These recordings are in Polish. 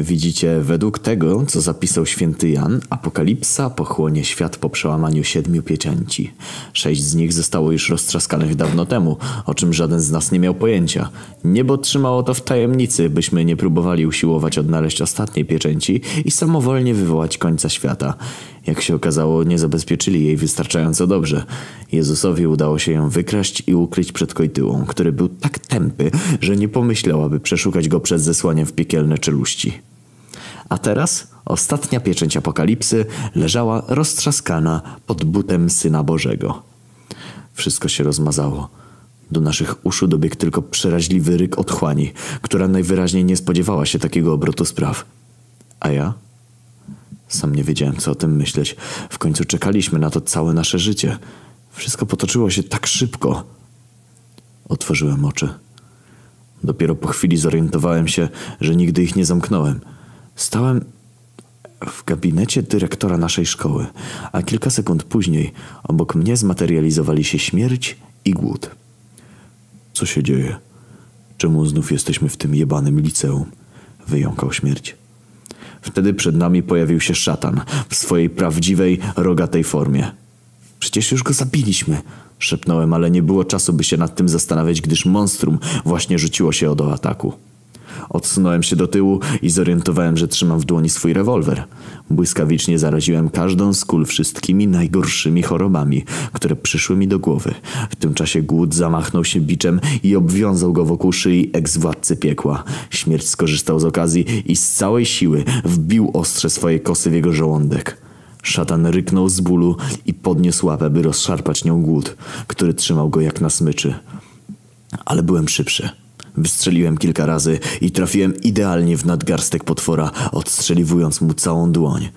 Widzicie, według tego, co zapisał święty Jan, apokalipsa pochłonie świat po przełamaniu siedmiu pieczęci. Sześć z nich zostało już roztrzaskanych dawno temu, o czym żaden z nas nie miał pojęcia. Niebo trzymało to w tajemnicy, byśmy nie próbowali usiłować odnaleźć ostatniej pieczęci i samowolnie wywołać końca świata. Jak się okazało, nie zabezpieczyli jej wystarczająco dobrze. Jezusowi udało się ją wykraść i ukryć przed Kojtyłą, który był tak tępy, że nie pomyślał, aby przeszukać go przed zesłaniem w piekielne czeluści. A teraz ostatnia pieczęć apokalipsy leżała roztrzaskana pod butem Syna Bożego. Wszystko się rozmazało. Do naszych uszu dobiegł tylko przeraźliwy ryk otchłani, która najwyraźniej nie spodziewała się takiego obrotu spraw. A ja? Sam nie wiedziałem, co o tym myśleć. W końcu czekaliśmy na to całe nasze życie. Wszystko potoczyło się tak szybko. Otworzyłem oczy. Dopiero po chwili zorientowałem się, że nigdy ich nie zamknąłem. Stałem w gabinecie dyrektora naszej szkoły, a kilka sekund później obok mnie zmaterializowali się śmierć i głód. Co się dzieje? Czemu znów jesteśmy w tym jebanym liceum? Wyjąkał śmierć. Wtedy przed nami pojawił się szatan w swojej prawdziwej, rogatej formie. Przecież już go zabiliśmy, szepnąłem, ale nie było czasu, by się nad tym zastanawiać, gdyż monstrum właśnie rzuciło się do ataku. Odsunąłem się do tyłu i zorientowałem, że trzymam w dłoni swój rewolwer. Błyskawicznie zaraziłem każdą z kul wszystkimi najgorszymi chorobami, które przyszły mi do głowy. W tym czasie głód zamachnął się biczem i obwiązał go wokół szyi eks-władcy piekła. Śmierć skorzystał z okazji i z całej siły wbił ostrze swojej kosy w jego żołądek. Szatan ryknął z bólu i podniósł łapę, by rozszarpać nią głód, który trzymał go jak na smyczy. Ale byłem szybszy. Wystrzeliłem kilka razy i trafiłem idealnie w nadgarstek potwora, odstrzeliwując mu całą dłoń.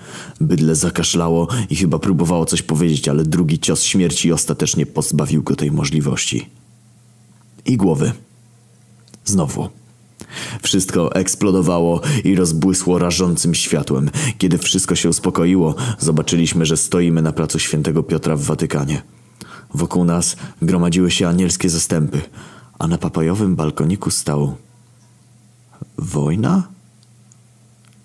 Bydle zakaszlało i chyba próbowało coś powiedzieć, ale drugi cios śmierci ostatecznie pozbawił go tej możliwości. I głowy. Znowu. Wszystko eksplodowało i rozbłysło rażącym światłem. Kiedy wszystko się uspokoiło, zobaczyliśmy, że stoimy na placu świętego Piotra w Watykanie. Wokół nas gromadziły się anielskie zastępy – a na papajowym balkoniku stał... Wojna?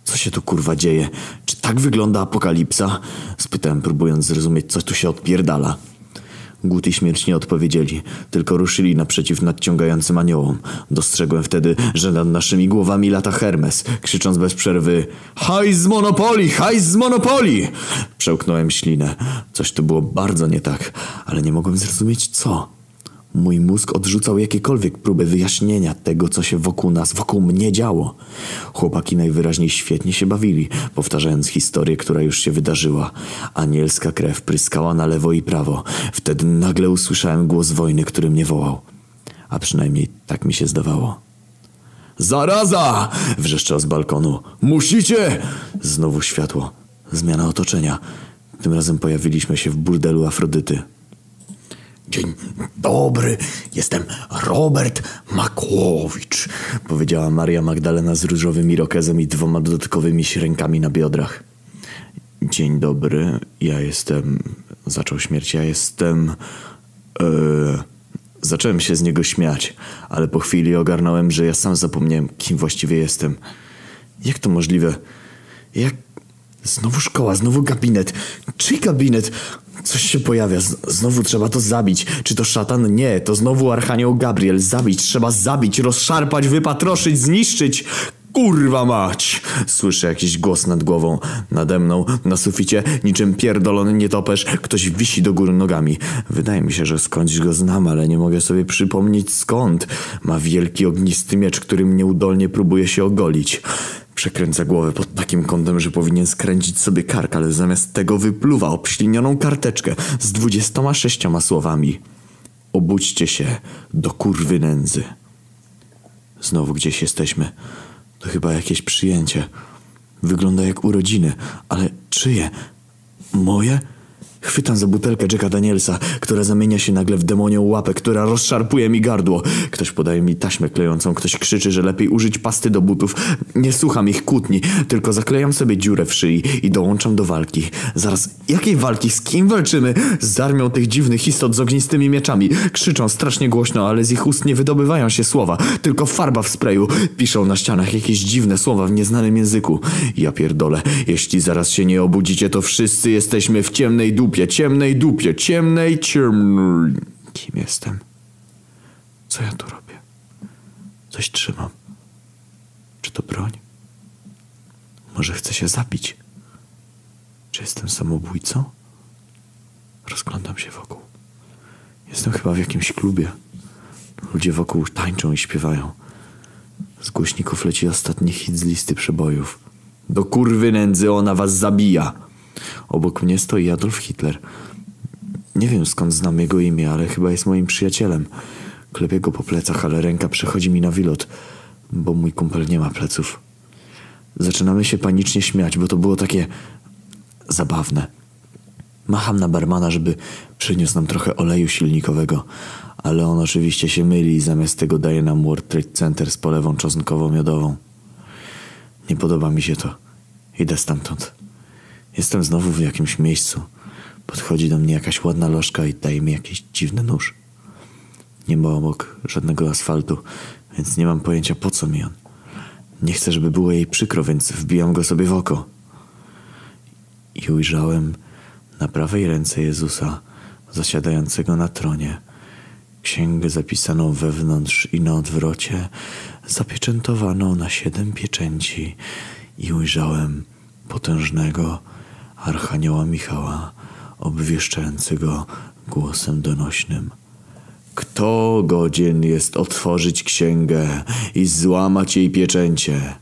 Co się tu kurwa dzieje? Czy tak wygląda apokalipsa? Spytałem, próbując zrozumieć, co tu się odpierdala. I śmierć nie odpowiedzieli, tylko ruszyli naprzeciw nadciągającym aniołom. Dostrzegłem wtedy, że nad naszymi głowami lata Hermes, krzycząc bez przerwy Haj z Monopoli! Haj z Monopoli! Przełknąłem ślinę. Coś tu było bardzo nie tak, ale nie mogłem zrozumieć co. Mój mózg odrzucał jakiekolwiek próby wyjaśnienia tego, co się wokół nas, wokół mnie działo. Chłopaki najwyraźniej świetnie się bawili, powtarzając historię, która już się wydarzyła. Anielska krew pryskała na lewo i prawo. Wtedy nagle usłyszałem głos wojny, który mnie wołał. A przynajmniej tak mi się zdawało. Zaraza! wrzeszczał z balkonu. Musicie! Znowu światło. Zmiana otoczenia. Tym razem pojawiliśmy się w burdelu Afrodyty. Dzień dobry, jestem Robert Makłowicz, powiedziała Maria Magdalena z różowym irokezem i dwoma dodatkowymi rękami na biodrach. Dzień dobry, ja jestem... Zaczął śmierć, ja jestem... Yy... Zacząłem się z niego śmiać, ale po chwili ogarnąłem, że ja sam zapomniałem, kim właściwie jestem. Jak to możliwe? Jak... Znowu szkoła, znowu gabinet. Czyj gabinet? Coś się pojawia, znowu trzeba to zabić. Czy to szatan? Nie, to znowu Archanioł Gabriel. Zabić, trzeba zabić, rozszarpać, wypatroszyć, zniszczyć. Kurwa mać! Słyszę jakiś głos nad głową. Nade mną, na suficie, niczym pierdolony nietoperz, ktoś wisi do góry nogami. Wydaje mi się, że skądś go znam, ale nie mogę sobie przypomnieć skąd. Ma wielki ognisty miecz, którym nieudolnie próbuje się ogolić. Przekręca głowę pod takim kątem, że powinien skręcić sobie kark, ale zamiast tego wypluwa obślinioną karteczkę z dwudziestoma sześcioma słowami. Obudźcie się do kurwy nędzy. Znowu gdzieś jesteśmy. To chyba jakieś przyjęcie. Wygląda jak urodziny, ale czyje? Moje? Chwytam za butelkę Jacka Danielsa, która zamienia się nagle w demonią łapę, która rozszarpuje mi gardło. Ktoś podaje mi taśmę klejącą, ktoś krzyczy, że lepiej użyć pasty do butów. Nie słucham ich kłótni, tylko zaklejam sobie dziurę w szyi i dołączam do walki. Zaraz, jakiej walki? Z kim walczymy? Z armią tych dziwnych istot z ognistymi mieczami. Krzyczą strasznie głośno, ale z ich ust nie wydobywają się słowa, tylko farba w sprayu. Piszą na ścianach jakieś dziwne słowa w nieznanym języku. Ja pierdolę, jeśli zaraz się nie obudzicie, to wszyscy jesteśmy w ciemnej dupie, ciemnej dupie, ciemnej, ciemnej... Kim jestem? Co ja tu robię? Coś trzymam. Czy to broń? Może chcę się zabić? Czy jestem samobójcą? Rozglądam się wokół. Jestem chyba w jakimś klubie. Ludzie wokół tańczą i śpiewają. Z głośników leci ostatni hit z listy przebojów. Do kurwy nędzy ona was zabija. Obok mnie stoi Adolf Hitler. Nie wiem skąd znam jego imię, ale chyba jest moim przyjacielem. Klepię go po plecach, ale ręka przechodzi mi na wilot, bo mój kumpel nie ma pleców. Zaczynamy się panicznie śmiać, bo to było takie zabawne. Macham na barmana, żeby przyniósł nam trochę oleju silnikowego, ale on oczywiście się myli i zamiast tego daje nam World Trade Center z polewą czosnkowo-miodową. Nie podoba mi się to. Idę stamtąd. Jestem znowu w jakimś miejscu. Podchodzi do mnie jakaś ładna lożka i daje mi jakiś dziwny nóż. Nie ma obok żadnego asfaltu, więc nie mam pojęcia po co mi on. Nie chcę, żeby było jej przykro, więc wbijam go sobie w oko. I ujrzałem na prawej ręce Jezusa, zasiadającego na tronie, księgę zapisaną wewnątrz i na odwrocie, zapieczętowaną na siedem pieczęci i ujrzałem potężnego Archanioła Michała, obwieszczającego głosem donośnym. Kto godzien jest otworzyć księgę i złamać jej pieczęcie?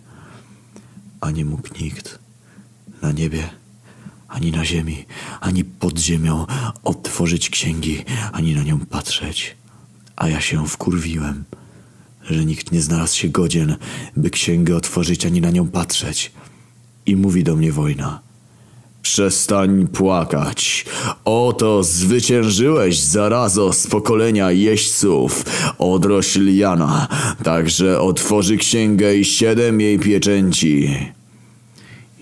A nie mógł nikt na niebie, ani na ziemi, ani pod ziemią otworzyć księgi, ani na nią patrzeć. A ja się wkurwiłem, że nikt nie znalazł się godzien, by księgę otworzyć, ani na nią patrzeć. I mówi do mnie wojna. Przestań płakać. Oto zwyciężyłeś zarazo z pokolenia jeźdźców, odrośl Jana, także otworzy księgę i siedem jej pieczęci.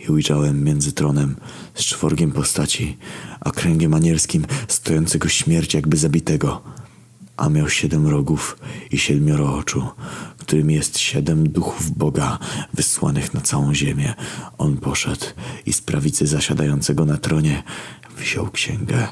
I ujrzałem między tronem z czworgiem postaci, a kręgiem anierskim stojącego śmierć jakby zabitego a miał siedem rogów i siedmioro oczu, którym jest siedem duchów Boga wysłanych na całą ziemię. On poszedł i z prawicy zasiadającego na tronie wziął księgę.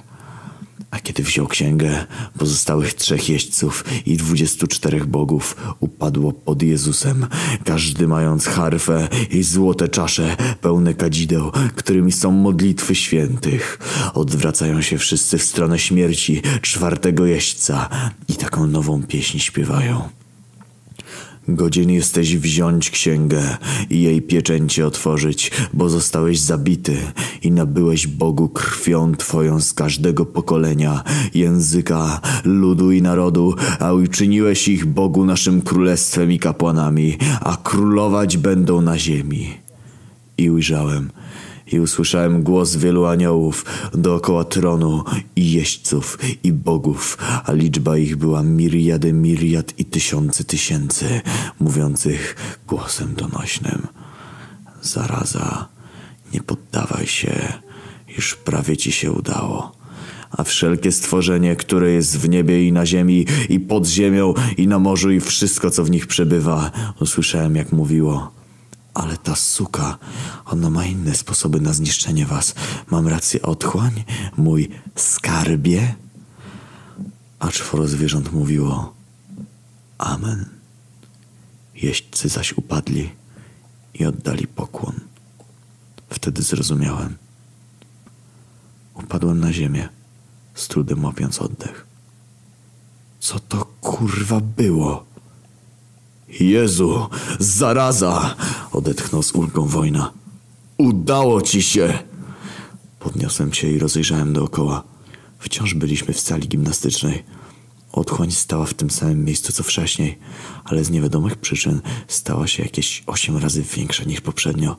A kiedy wziął księgę, pozostałych trzech jeźdźców i dwudziestu czterech bogów upadło pod Jezusem, każdy mając harfę i złote czasze pełne kadzideł, którymi są modlitwy świętych. Odwracają się wszyscy w stronę śmierci czwartego jeźdźca i taką nową pieśń śpiewają. Godzien jesteś wziąć księgę i jej pieczęcie otworzyć, bo zostałeś zabity i nabyłeś Bogu krwią Twoją z każdego pokolenia, języka, ludu i narodu, a uczyniłeś ich Bogu naszym królestwem i kapłanami, a królować będą na ziemi. I ujrzałem, i usłyszałem głos wielu aniołów dookoła tronu i jeźdźców i bogów, a liczba ich była miriady miriad i tysiące tysięcy, mówiących głosem donośnym. Zaraza, nie poddawaj się, już prawie ci się udało. A wszelkie stworzenie, które jest w niebie i na ziemi, i pod ziemią, i na morzu, i wszystko, co w nich przebywa, usłyszałem, jak mówiło – ale ta suka, ona ma inne sposoby na zniszczenie was. Mam rację, otchłań? Mój skarbie? A czworo zwierząt mówiło Amen. Jeźdźcy zaś upadli i oddali pokłon. Wtedy zrozumiałem. Upadłem na ziemię, z trudem łapiąc oddech. Co to kurwa było? Jezu, zaraza! Odetchnął z ulgą wojna. Udało ci się! Podniosłem się i rozejrzałem dookoła. Wciąż byliśmy w sali gimnastycznej. Otchłań stała w tym samym miejscu co wcześniej, ale z niewiadomych przyczyn stała się jakieś osiem razy większa niż poprzednio.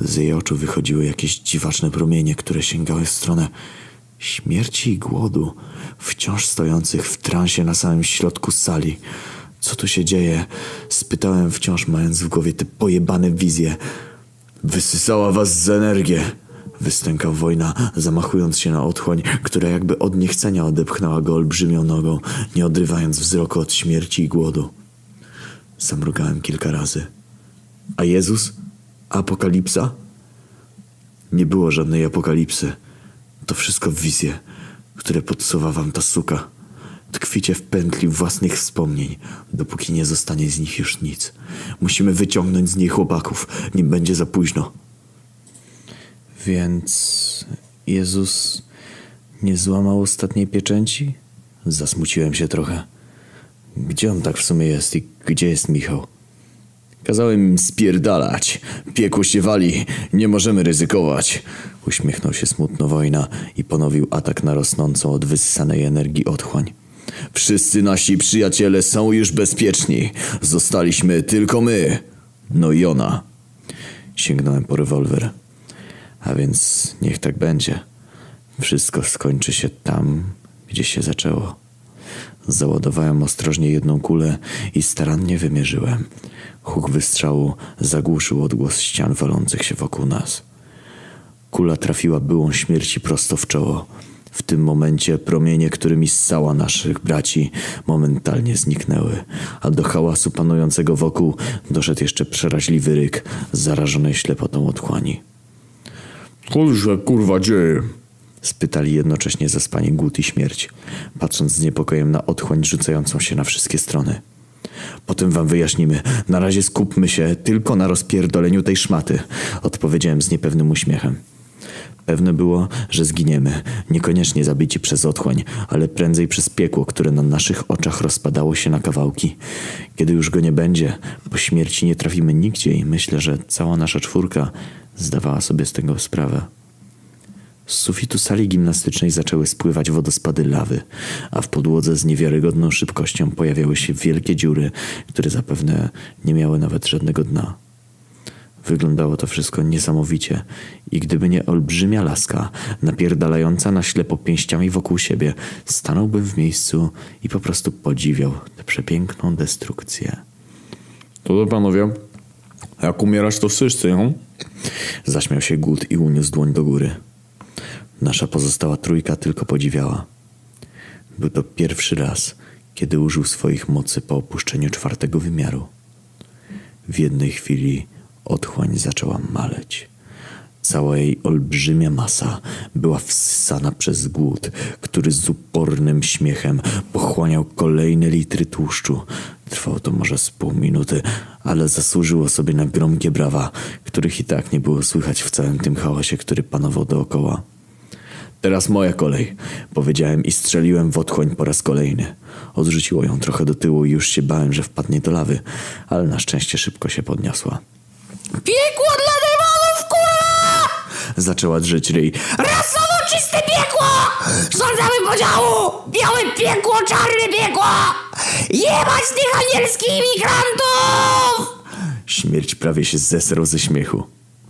Z jej oczu wychodziły jakieś dziwaczne promienie, które sięgały w stronę Śmierci i głodu, wciąż stojących w transie na samym środku sali. Co tu się dzieje? Spytałem wciąż mając w głowie te pojebane wizje. Wysysała was z energię. Wystękał wojna, zamachując się na otchłań, która jakby od niechcenia odepchnęła go olbrzymią nogą, nie odrywając wzroku od śmierci i głodu. Zamrugałem kilka razy. A Jezus? Apokalipsa? Nie było żadnej apokalipsy. To wszystko wizje, które podsuwa wam ta suka. Tkwicie w pętli własnych wspomnień, dopóki nie zostanie z nich już nic. Musimy wyciągnąć z niej chłopaków, nim będzie za późno. Więc Jezus nie złamał ostatniej pieczęci? Zasmuciłem się trochę. Gdzie on tak w sumie jest i gdzie jest Michał? Kazałem im spierdalać. Piekło się wali. Nie możemy ryzykować. Uśmiechnął się smutno wojna i ponowił atak na rosnącą od wysysanej energii otchłań. Wszyscy nasi przyjaciele są już bezpieczni. Zostaliśmy tylko my. No i ona. Sięgnąłem po rewolwer. A więc niech tak będzie. Wszystko skończy się tam, gdzie się zaczęło. Załadowałem ostrożnie jedną kulę i starannie wymierzyłem. Huk wystrzału zagłuszył odgłos ścian walących się wokół nas. Kula trafiła byłą śmierci prosto w czoło. W tym momencie promienie, którymi ssała naszych braci, momentalnie zniknęły, a do hałasu panującego wokół doszedł jeszcze przeraźliwy ryk zarażonej ślepotą otchłani. Cóż kurwa dzieje? Spytali jednocześnie zaspani głód i śmierć, patrząc z niepokojem na otchłań rzucającą się na wszystkie strony. Potem wam wyjaśnimy. Na razie skupmy się tylko na rozpierdoleniu tej szmaty, odpowiedziałem z niepewnym uśmiechem. Pewne było, że zginiemy, niekoniecznie zabici przez otchłań, ale prędzej przez piekło, które na naszych oczach rozpadało się na kawałki. Kiedy już go nie będzie, po śmierci nie trafimy nigdzie i myślę, że cała nasza czwórka zdawała sobie z tego sprawę. Z sufitu sali gimnastycznej zaczęły spływać wodospady lawy, a w podłodze z niewiarygodną szybkością pojawiały się wielkie dziury, które zapewne nie miały nawet żadnego dna. Wyglądało to wszystko niesamowicie i gdyby nie olbrzymia laska, napierdalająca na ślepo pięściami wokół siebie, stanąłbym w miejscu i po prostu podziwiał tę przepiękną destrukcję. To do panowie, jak umierać to wszyscy, ją? Zaśmiał się Gut i uniósł dłoń do góry. Nasza pozostała trójka tylko podziwiała. Był to pierwszy raz, kiedy użył swoich mocy po opuszczeniu czwartego wymiaru. W jednej chwili otchłań zaczęła maleć. Cała jej olbrzymia masa była wssana przez głód, który z upornym śmiechem pochłaniał kolejne litry tłuszczu. Trwało to może z pół minuty, ale zasłużyło sobie na gromkie brawa, których i tak nie było słychać w całym tym chaosie, który panował dookoła. Teraz moja kolej, powiedziałem i strzeliłem w otchłań po raz kolejny. Odrzuciło ją trochę do tyłu i już się bałem, że wpadnie do lawy, ale na szczęście szybko się podniosła. Piekło dla demonów, kurwa! Zaczęła drzeć ryj. Rasowo czyste piekło! Żądamy podziału! Białe piekło, czarne piekło! Jebać tych anielskich imigrantów! Śmierć prawie się zesrał ze śmiechu.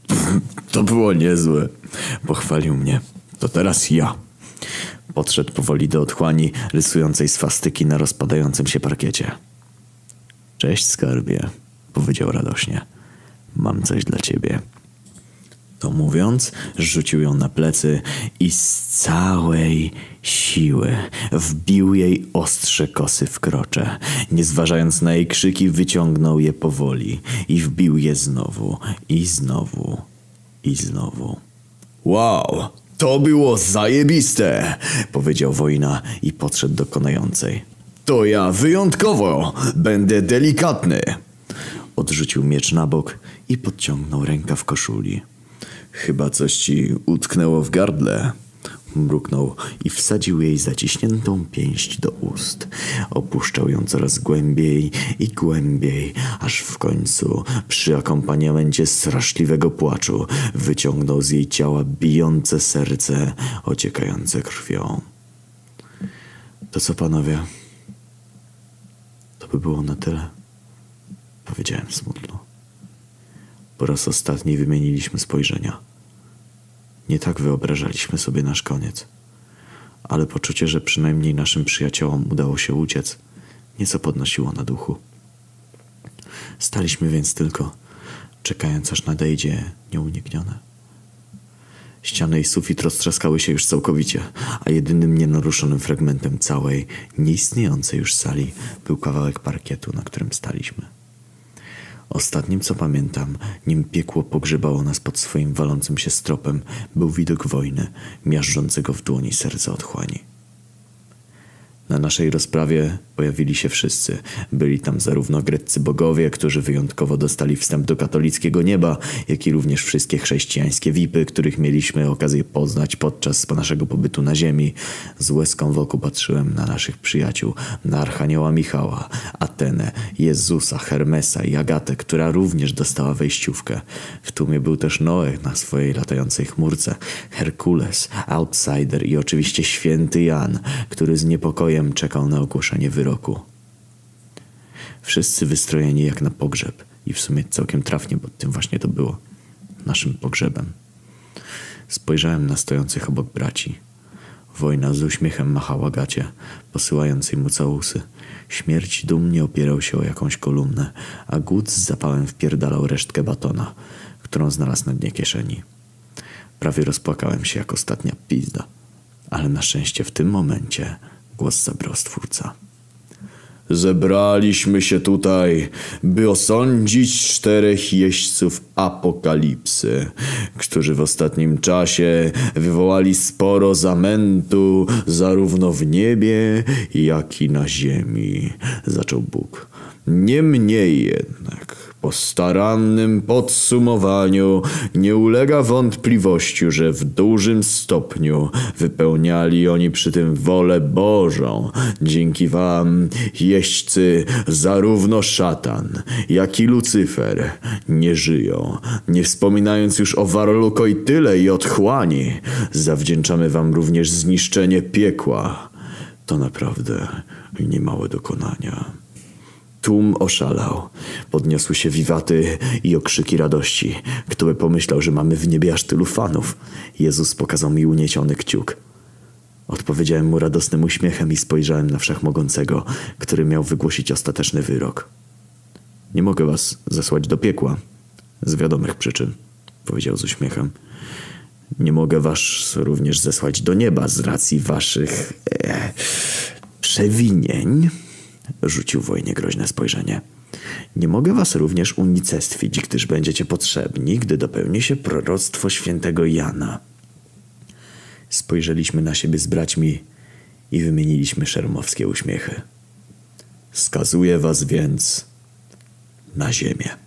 To było niezłe. Pochwalił mnie. To teraz ja. Podszedł powoli do otchłani, rysującej swastyki na rozpadającym się parkiecie. Cześć, skarbie, powiedział radośnie. Mam coś dla ciebie. To mówiąc, rzucił ją na plecy i z całej siły wbił jej ostrze kosy w krocze. Nie zważając na jej krzyki, wyciągnął je powoli i wbił je znowu, i znowu, i znowu. Wow, to było zajebiste, powiedział wojna i podszedł do konającej. To ja wyjątkowo będę delikatny. Odrzucił miecz na bok i podciągnął ręka w koszuli. Chyba coś ci utknęło w gardle. Mruknął i wsadził jej zaciśniętą pięść do ust. Opuszczał ją coraz głębiej i głębiej, aż w końcu, przy akompaniamencie straszliwego płaczu, wyciągnął z jej ciała bijące serce, ociekające krwią. To co, panowie? To by było na tyle, powiedziałem smutno. Po raz ostatni wymieniliśmy spojrzenia. Nie tak wyobrażaliśmy sobie nasz koniec. ale poczucie, że przynajmniej naszym przyjaciołom udało się uciec, nieco podnosiło na duchu. Staliśmy więc tylko, czekając aż nadejdzie nieuniknione. Ściany i sufit roztrzaskały się już całkowicie, a jedynym nienaruszonym fragmentem całej, nieistniejącej już sali był kawałek parkietu, na którym staliśmy. Ostatnim, co pamiętam, nim piekło pogrzebało nas pod swoim walącym się stropem, był widok wojny, miażdżącego w dłoni serca otchłani. Na naszej rozprawie pojawili się wszyscy. Byli tam zarówno greccy bogowie, którzy wyjątkowo dostali wstęp do katolickiego nieba, jak i również wszystkie chrześcijańskie wipy, których mieliśmy okazję poznać podczas naszego pobytu na ziemi. Z łezką w oku patrzyłem na naszych przyjaciół, na Archanioła Michała, Atenę, Jezusa, Hermesa i Agatę, która również dostała wejściówkę. W tłumie był też Noe na swojej latającej chmurce, Herkules, Outsider i oczywiście święty Jan, który z niepokojem czekał na ogłoszenie wyroku. Wszyscy wystrojeni jak na pogrzeb i w sumie całkiem trafnie, bo tym właśnie to było. Naszym pogrzebem. Spojrzałem na stojących obok braci. Wojna z uśmiechem machała gacie, posyłając mu całusy. Śmierć dumnie opierał się o jakąś kolumnę, a głód z zapałem wpierdalał resztkę batona, którą znalazł na dnie kieszeni. Prawie rozpłakałem się jak ostatnia pizda. Ale na szczęście w tym momencie głos zabrał stwórca. Zebraliśmy się tutaj, by osądzić czterech jeźdźców apokalipsy, którzy w ostatnim czasie wywołali sporo zamętu zarówno w niebie, jak i na ziemi, zaczął Bóg. Niemniej jednak, po starannym podsumowaniu nie ulega wątpliwości, że w dużym stopniu wypełniali oni przy tym wolę Bożą. Dzięki wam, jeźdźcy, zarówno szatan, jak i Lucyfer nie żyją. Nie wspominając już o Warluko i tyle i otchłani, zawdzięczamy wam również zniszczenie piekła. To naprawdę niemałe dokonania. Tłum oszalał. Podniosły się wiwaty i okrzyki radości. Kto by pomyślał, że mamy w niebie aż tylu fanów? Jezus pokazał mi uniesiony kciuk. Odpowiedziałem mu radosnym uśmiechem i spojrzałem na wszechmogącego, który miał wygłosić ostateczny wyrok. Nie mogę was zesłać do piekła. Z wiadomych przyczyn, powiedział z uśmiechem. Nie mogę was również zesłać do nieba z racji waszych e, przewinień. Rzucił wojnie groźne spojrzenie. Nie mogę was również unicestwić, gdyż będziecie potrzebni, gdy dopełni się proroctwo świętego Jana. Spojrzeliśmy na siebie z braćmi i wymieniliśmy szermowskie uśmiechy. Skazuję was więc na ziemię.